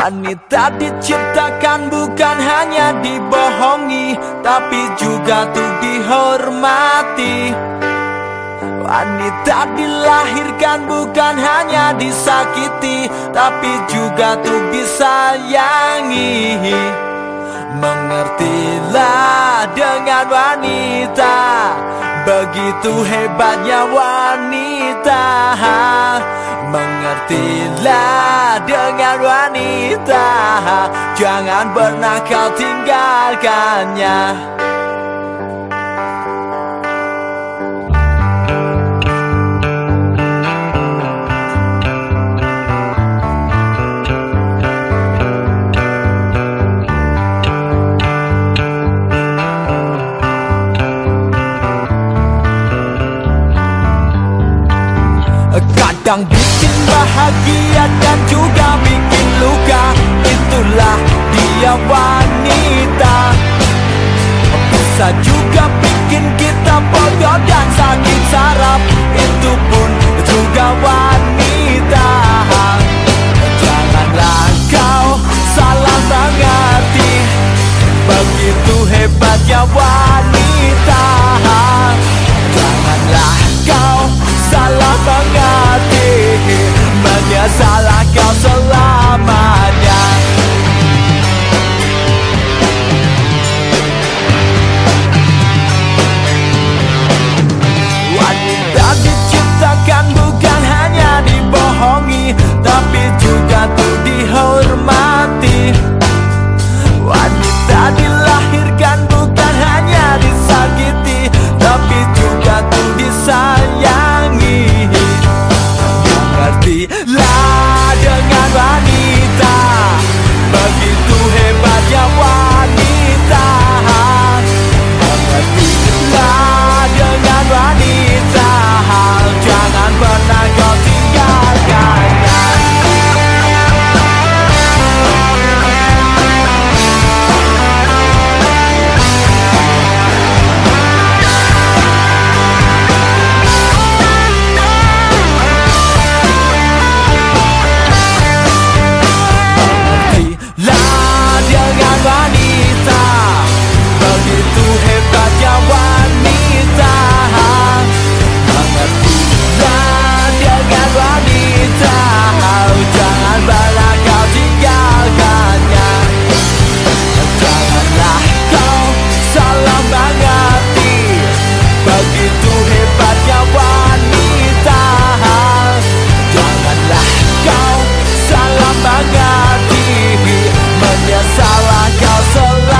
Wanita diciptakan bukan hanya dibohongi Tapi juga tuh dihormati. Wanita dilahirkan bukan hanya disakiti Tapi juga tuh disayangi. Mengertilah dengan wanita Begitu hebatnya wanita. Mengertilah dengan wanita. Jangan pernah kau tinggalkannya Kadang bikin bahagia dan juga bikin luka. Itulah dia wanita. Bisa juga bikin kita bodoh dan sakit saraf. Itu pun juga wanita dibohongi menjaga diri Menyesal kau selalu.